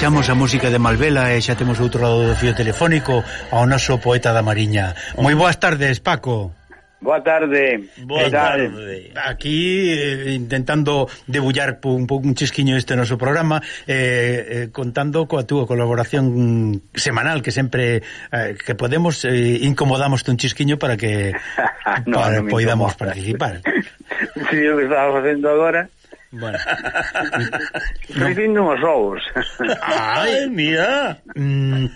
deixamos a música de Malvela e xa temos outro lado do fio telefónico ao noso poeta da Mariña. Moi boas tardes, Paco. Boa tarde. Boa tarde. Aquí eh, intentando debullar un pouco un chisquiño este noso programa eh, eh, contando coa túa colaboración semanal que sempre eh, que podemos eh, incomodamos un chisquiño para que no, para no poidamos participar. Si sí, o que estaba facendo agora Bueno. Recindo os ovos. Ai, mira. Mm.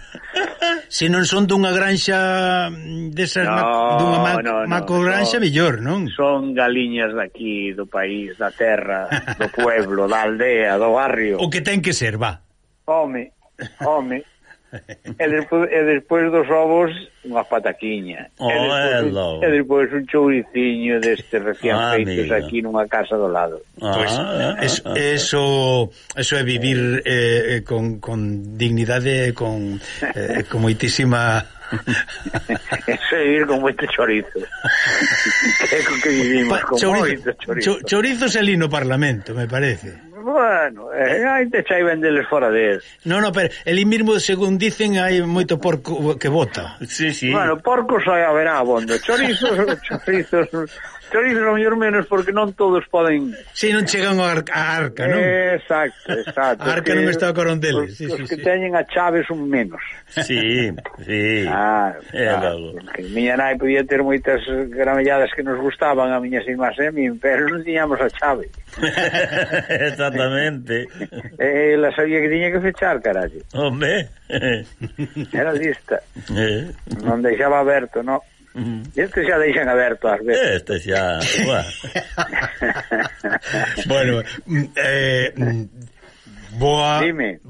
Se non son dunha granxa desas no, dunha ma no, no, macogranxa, no. mellor, non? Son galiñas daqui do país, da terra, do pueblo, da aldea, do barrio. O que ten que ser, va. Home, home e, despois, e despois dos ovos unha pataquiña. Oh, e, despois, e despois un chouriciño destes recién ah, feitos amiga. aquí nunha casa do lado. Pois, ah, eh, eh, pues, ah, es, ah, eh, eso, eso é vivir eh, con, con dignidade con, eh, con moitísima Eso é vivir con moito chorizo. Que é con que vivimos pa, con chorizo, moito chorizo. Chorizo se ali no Parlamento, me parece. Bueno, eh, hai de chai vendeles fora de. No, no, pero el mismo, según dicen, hai moito porco que bota. Sí, sí. Bueno, porcos hai haberá abondo. Chorizos, chorizos, chorizo o mellor menos porque non todos poden... Si, non chegan a arca, a arca non? Exacto, exacto. A arca non está a corondel. Os, sí, os sí, que sí. teñen a chave son menos. Si, sí, si. Sí. Ah, é ah, claro. Miña nai podía ter moitas gramelladas que nos gustaban a miñas irmás e min, pero non tiñamos a chave. Exactamente. Ela sabía que tiña que fechar, carallo. Hombre. Era lista. Eh. Non deixaba aberto, non? Mm. Este xa deixan aberto ás veces. Este xa... bueno, mm, eh, mm, boa... Dime.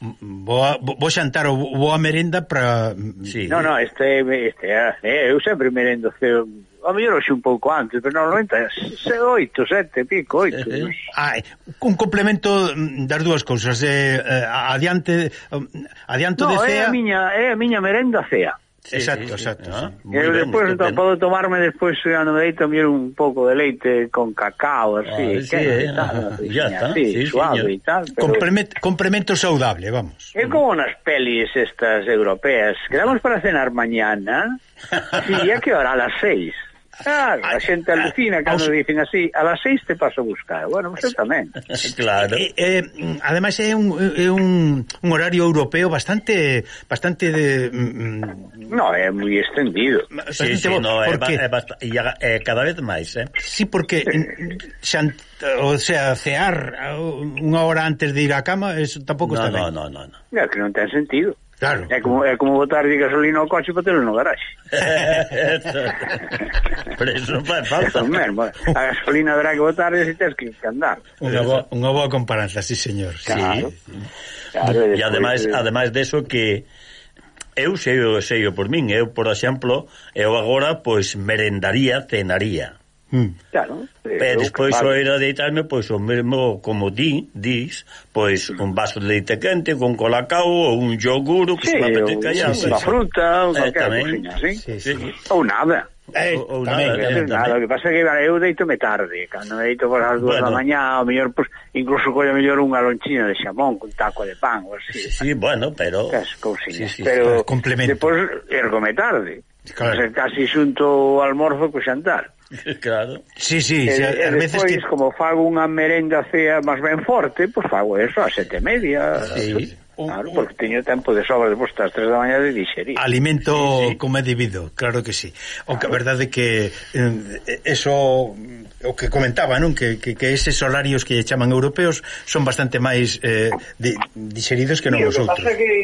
Boa, bo xantar ou boa merenda para... Sí. Mm, no, no, este, este ah, eh, eu sempre merendo ceo A mellor hoxe un pouco antes, pero normalmente se oito, sete, pico, oito. Eh. Ah, un complemento das dúas cousas. Eh, eh, adiante, adianto no, de eh, cea... É a miña, é a miña merenda cea. Sí, exacto, exacto. Ah. ¿no? Pero bien, después estupendo. podo ¿eh? tomarme despois cando me deito un pouco de leite con cacao, así, ah, sí, eh, y tal, ya está, así, sí, suave señor. y tal. Pero... Complemento, complemento saudable, vamos. É como nas pelis estas europeas. Quedamos para cenar mañana. Sí, ya que hora a las seis. Claro, a ah, xente ah, alucina ah, cando aos... dicen así, a las seis te paso a buscar. Bueno, você tamén. Claro. Eh, eh, ademais é un, é un, un horario europeo bastante bastante de mm, mm. No, é moi extendido. Sí, sí, bo, no, porque... é, é, é cada vez máis, eh. Sí, porque xan, o sea, cear unha hora antes de ir á cama, eso tampouco no, está no, ben. No, no, no, no. É que non ten sentido. Claro. É como, é como botar de gasolina ao coche para telo no garaxe. Pero iso non faz falta. Eso mesmo. A gasolina habrá que botar e tens que andar. Unha boa, unha boa comparanza, sí, señor. Claro. Sí. Claro, e ademais, de... ademais deso que eu sei, sei por min, eu, por exemplo, eu agora, pois, merendaría, cenaría Mm. Claro. Eh, pero despois o ir a deitarme, pois o mesmo, como di, dis, pois un vaso de leite quente con colacao ou un yogur, que sí, se me apetece sí, sí, Unha fruta, ou eh, tamén, cocina, sí? Sí, sí. Ou nada. Eh, ou, ou tamén, nada, eh, eh nada, o que pasa é que eu deitome tarde, cando me deito por as dúas bueno. da mañá, o mellor, pues, incluso colle mellor unha lonchina de xamón con taco de pan, ou así. Sí, sí, bueno, pero... Cas, sí, sí, pero, complemento. Depois, ergome tarde. Claro. Casi xunto ao almorzo co xantar. Claro. Sí, sí, e, xa, e veces despois, que... como fago unha merenda cea máis ben forte, pois pues fago eso a sete media. Ah, sí. Claro, porque teño tempo de sobra depois das tres da mañá de dixerir. Alimento sí, sí. como é debido, claro que sí. O claro. que a verdade que eh, eso o que comentaba, non, que, que, que eses horarios que chaman europeos son bastante máis eh, di, dixeridos que non os outros. O que pasa que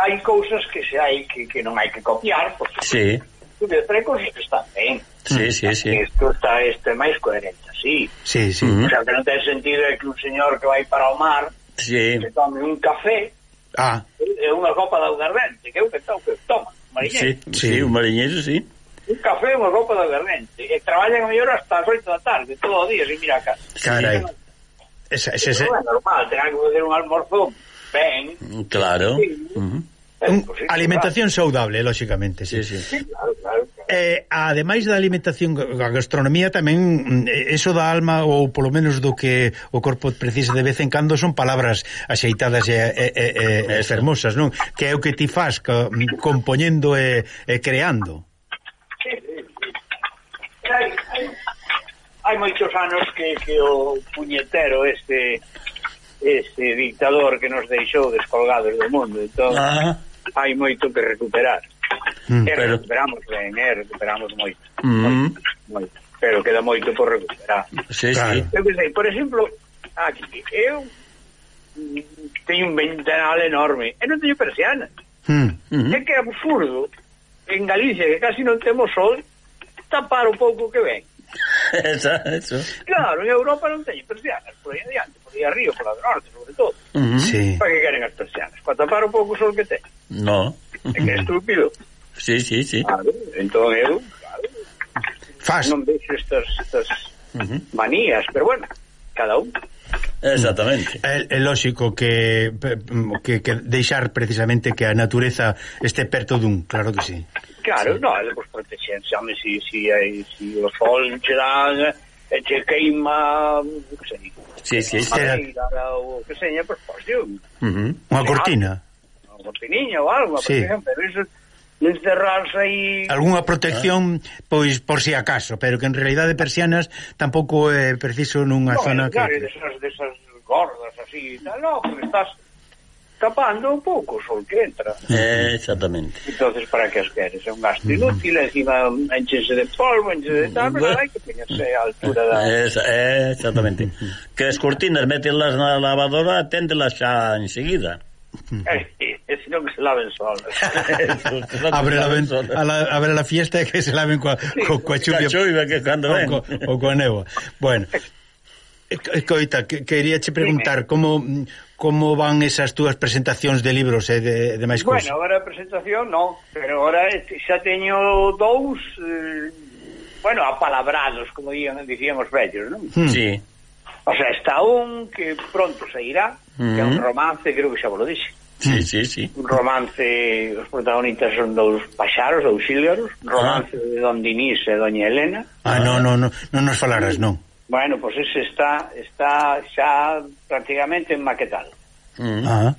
hai cousas que se hai que, que non hai que copiar, porque sí estudios precursos están ben. Sí, sí, sí. Isto está, este máis coherente, sí. Sí, sí. O sea, que non ten sentido é que un señor que vai para o mar sí. se tome un café ah. e unha copa de aguardente, que é o que toma, que toma. Sí, sí, sí, un mariñeiro, sí. Un café e unha copa de aguardente. E eh, traballan a mellor hasta as 8 da tarde, todo o día, sin mirar a casa. Carai. Esa, esa, esa... É normal, terán que fazer un almorzón ben. Claro. Sí, uh -huh Un, alimentación saudable, lóxicamente, sí, sí. sí. Claro, claro, claro. Eh, ademais da alimentación, a gastronomía tamén, mm, eso da alma, ou polo menos do que o corpo precisa de vez en cando, son palabras axeitadas e, e, e, e, fermosas, non? Que é o que ti fas co, compoñendo e, e creando. Sí, sí, sí. Hai, hai, hai moitos anos que, que o puñetero este este dictador que nos deixou descolgados do mundo, entón... Ah hai moito que recuperar. Mm, e pero... recuperamos ben, eh, recuperamos moito, mm. moito, moito. Pero queda moito por recuperar. Sí, claro. sí. Eu que sei, por exemplo, aquí, eu mm, teño un ventanal enorme e non teño persianas. Mm, -hmm. É que é absurdo en Galicia, que casi non temos sol, tapar o pouco que ven. Eso, eso. Claro, en Europa non teñen persianas, por aí adiante, por aí arriba, por la norte, sobre todo. Uh -huh. sí. Para que queren as persianas? Para tapar o pouco sol que teñen. No. É estúpido. Sí, sí, sí. Vale, entón eu Fas non deixo estas, estas uh -huh. manías, pero bueno, cada un. Exactamente. Eh, é, é lógico que, que, que deixar precisamente que a natureza este perto dun, claro que sí. Claro, sí. no, é pues, protexencia, se si, si, eh, si, si o sol che dan, che queima, que sei, sí, sí, que, sí, sí, que seña, pues, pues, uh -huh. unha cortina. Ah, cortiniña ou algo, sí. por exemplo, eso encerrarse aí... Alguna protección, ah. pois, por si acaso, pero que en realidad de persianas tampouco é preciso nunha no, zona... Claro, que... desas, desas gordas así, tal, no, porque estás tapando un pouco o sol que entra. Eh, exactamente. entonces para que as queres? É un gasto inútil, encima enchese de polvo, enchese de tal, pero hai que poñerse a altura da... Es, eh, exactamente. que as cortinas, metelas na lavadora, aténdelas xa enseguida. Eh, eh, non que se laven solos. abre, la ven, a la, abre la fiesta e que se laven coa, eh, co, eh, coa chuvia. Chuvia que cando ven. O, co, o coa. Bueno. Escoita, que, queríache preguntar como como van esas túas presentacións de libros e eh, de, de máis cousas. Bueno, agora presentación non, pero agora xa teño dous eh, bueno, apalabrados, como dían, dicían os vellos, non? Hmm. Sí. O sea, está un que pronto sairá, uh -huh. que é un romance, creo que xa vos lo dixe. Sí, sí, sí. Un romance, os protagonistas son dous paxaros, dous xílgaros, ah. romance ah. de Don Dinís e Doña Elena. Ah, non, non, non, non nos falaras, non. Bueno, pois pues ese está, está xa prácticamente maquetado. Mm. Ah.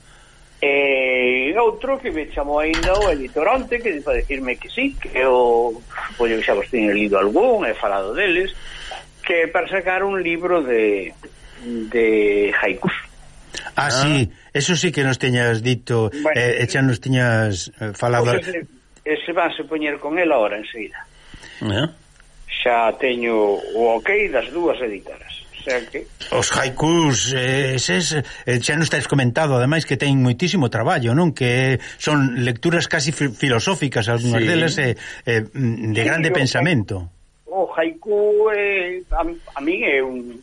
E outro que me chamou ainda o editorante que para decirme que sí, que eu, pois que xa vos teño lido algún, he falado deles, que para sacar un libro de, de haikus. Ah, ah, sí, eso sí que nos teñas dito, bueno, eh, xa nos teñas eh, falado. Ese, ese a poñer con el ahora enseguida. Eh? Xa teño o ok das dúas editoras. O sea que... Os haikus, eh, eses, eh, xa nos estáis comentado, ademais, que ten moitísimo traballo, non? Que son lecturas casi filosóficas, algunhas sí. delas, eh, eh, de sí, grande pensamento. Que o haiku eh, a, a mí é un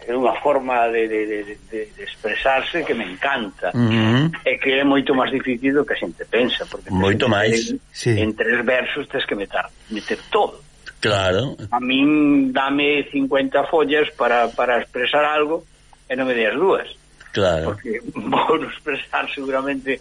é unha forma de, de, de, de expresarse que me encanta uh -huh. e que é moito máis difícil do que a xente pensa porque moito máis sí. en tres versos tens que meter, meter todo claro a min dame 50 follas para, para expresar algo e non me deas dúas claro. porque vou expresar seguramente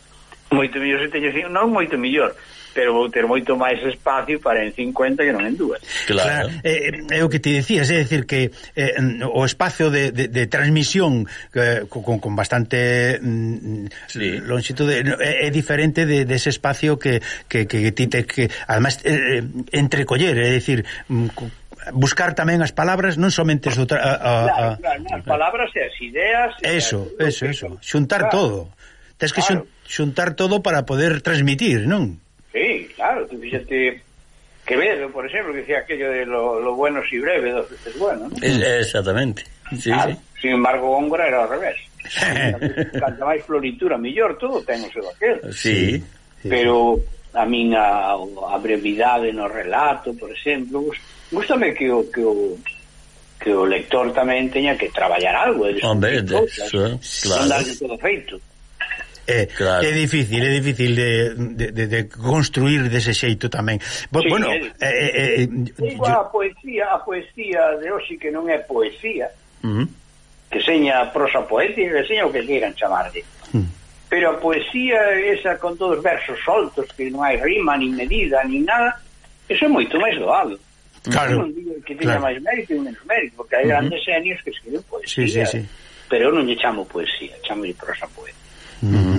moito mellor se teño non moito mellor pero vou ter moito máis espacio para en 50 que non en dúas. Claro. claro. Eh, eh é o que te dicías, é dicir que eh, o espacio de, de, de transmisión eh, con, con bastante mm, sí. longitude é, é diferente de, de ese espacio que que, que, que, te que además eh, eh entrecoller, é dicir mm, buscar tamén as palabras, non somente as outras... Claro, claro, as palabras e as ideas... Eso, eso, eso, xuntar claro. todo. Tens que claro. xuntar todo para poder transmitir, non? tuviste Quevedo, por exemplo, que decía aquello de lo, lo bueno si breve, dos veces bueno, ¿no? Exactamente. Sí, claro. sí. Sin embargo, Góngora era ao revés. Canta máis floritura, mellor, todo ten o seu aquel. Sí. sí. Pero a min a, a brevidade no relato, por exemplo, gustame que o que o que o lector tamén teña que traballar algo, Hombre, de, claro. non darlle todo feito. É, claro. é difícil, é difícil de, de, de, de construir dese xeito tamén. Bo, sí, bueno, é, é, é, digo, yo... a poesía, a poesía de hoxe que non é poesía. Uh -huh. Que seña prosa poética, que seña o que queiran chamarlle. Uh -huh. Pero a poesía esa con todos versos soltos que non hai rima, nin medida, nin nada, eso é moito máis doado. Claro. Non digo que teña claro. máis mérito e menos mérito, porque hai uh -huh. grandes genios que escriben poesía. Sí, sí, sí. Pero eu non lle chamo poesía, chamo prosa poética. Uh -huh.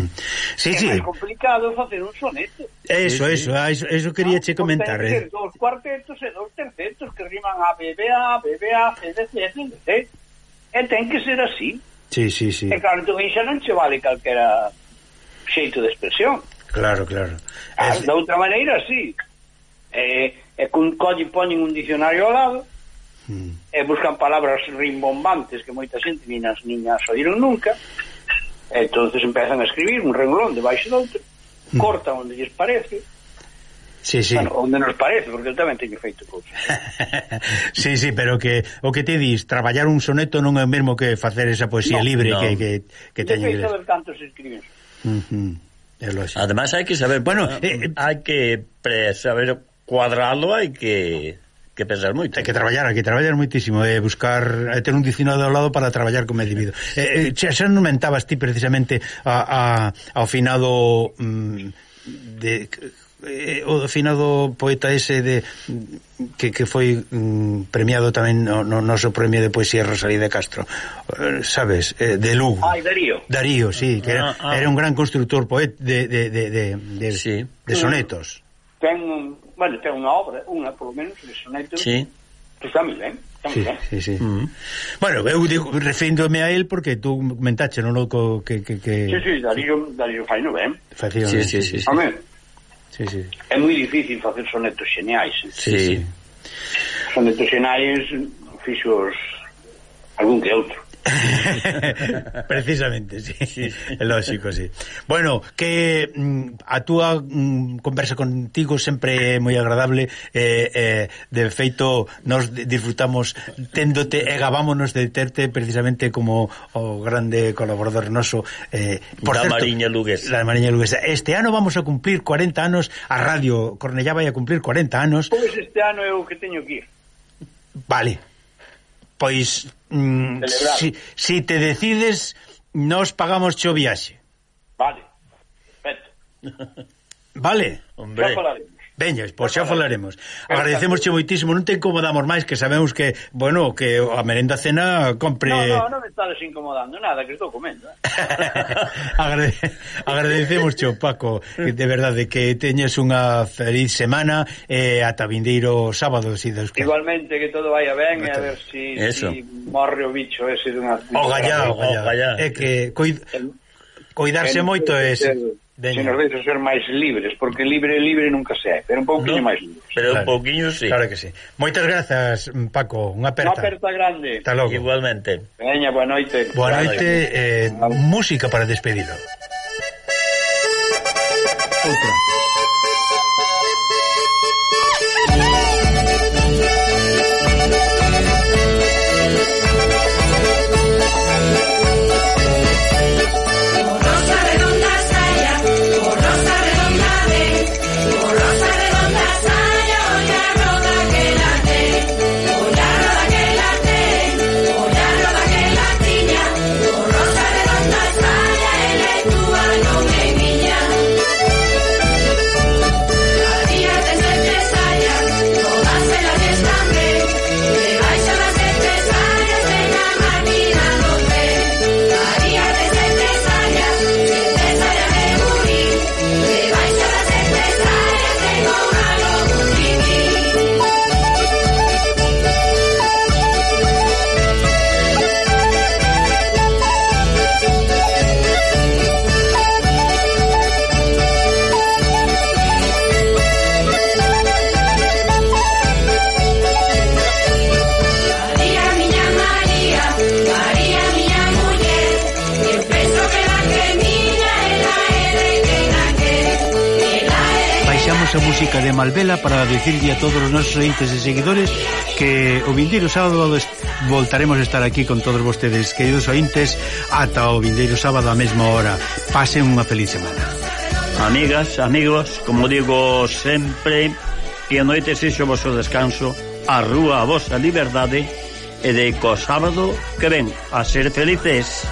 Sí, sí. É complicado facer un soneto. Eso, sí, eso, sí. eso, eso ah, quería che comentar. Eh. Dos cuartetos e dos tercetos que riman a BBA, BBA, CDC, CDC. E eh, ten que ser así. Sí, sí, sí. E claro, tú xa non che vale calquera xeito de expresión. Claro, claro. Ah, es... De outra maneira, sí. E, e cun colle poñen un dicionario ao lado mm. e buscan palabras rimbombantes que moita xente nin as niñas oíron nunca entonces empezan a escribir un renglón debaixo do outro mm. cortan onde lles parece Sí, sí. Bueno, onde nos parece, porque eu tamén teño feito cousas. sí, sí, pero que o que te dis, traballar un soneto non é o mesmo que facer esa poesía no, libre no. que que que teño. Eu saber cantos escribes. Uh -huh. Además hai que saber, bueno, eh, eh, hai que pre saber cuadrarlo, hai que que pensar moito. Hai que traballar, hai que traballar moitísimo, e eh, buscar, e ter un dicionado ao lado para traballar como debido. Eh, eh, xa non mentabas ti precisamente a, a, ao finado mm, de eh, o finado poeta ese de que, que foi mm, premiado tamén no, no noso premio de poesía Rosalía de Castro eh, sabes, eh, de Lugo Ai, Darío Darío, sí, que era, ah, ah. era un gran constructor poeta de, de, de, de, de, sí. de sonetos ten bueno, ten unha obra, unha polo menos, de sonetos, sí. que está moi ben. Sí, sí, sí. Mm. Bueno, eu digo, reféndome a él porque tú comentaste, non, loco, que... que, que... Sí, sí, Darío, Darío fai no ben. Facía, Sí, sí, sí, sí. A ver, sí, sí. é moi difícil facer sonetos xeniais. Sí, sí. sí. Sonetos xeniais fixos algún que outro. Precisamente, sí. sí. Lógico, sí. Bueno, que mm, a túa mm, conversa contigo sempre é moi agradable eh, eh, de feito nos disfrutamos téndote e gabámonos de terte precisamente como o grande colaborador noso eh, por da certo, Mariña Luguesa. Da Mariña Luguesa. Este ano vamos a cumplir 40 anos a radio Cornellá vai a cumplir 40 anos. Pois pues este ano é o que teño que ir. Vale, Pois, mm, Celebrar. si, si te decides, nos pagamos o viaxe. Vale, perfecto. vale, hombre. Xa falaremos. Veñas, pois xa falaremos. Agradecemos moitísimo, non te incomodamos máis que sabemos que, bueno, que a merenda cena compre... No, no, non me estades incomodando nada, que estou comendo. Eh? Agrade... Agradecemos che, Paco, que de verdade que teñes unha feliz semana e eh, ata vindeiro sábado si Deus quer. Igualmente, que todo vaya ben e a ver si, Eso. si morre o bicho ese dunha... O gallá, o gallá. É que... Coid... El Coidarse moito é ese. Se nos deixa ser máis libres, porque libre libre nunca se é, pero un pouquinho no, máis libres. Pero claro. un pouquiño sí. Claro que sí. Moitas grazas, Paco, unha aperta. Unha aperta grande. Hasta logo. Igualmente. Veña, boa noite. Boa noite, eh, música para despedido. Outra. a música de Malvela para dicirlle a todos os nosos ointes e seguidores que o vindeiro sábado voltaremos a estar aquí con todos vostedes, queridos ointes, ata o vindeiro sábado a mesma hora. Pasen unha feliz semana. Amigas, amigos, como digo sempre, que a noite sexo o vosso descanso, a rúa a vosa liberdade e de co sábado que ven a ser felices.